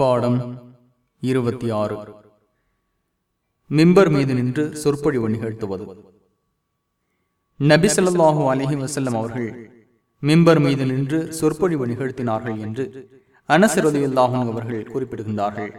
பாடம் இருபத்தி ஆறு. மிம்பர் மீது நின்று சொற்பொழிவு நிகழ்த்துவது. நபி ஸல்லல்லாஹு அலைஹி அவர்கள் மிம்பர் மீது நின்று சொற்பொழிவு நிகழ்த்தினார்கள் என்று அனசரதி அவர்கள் குறிப்பிடுகின்றார்கள்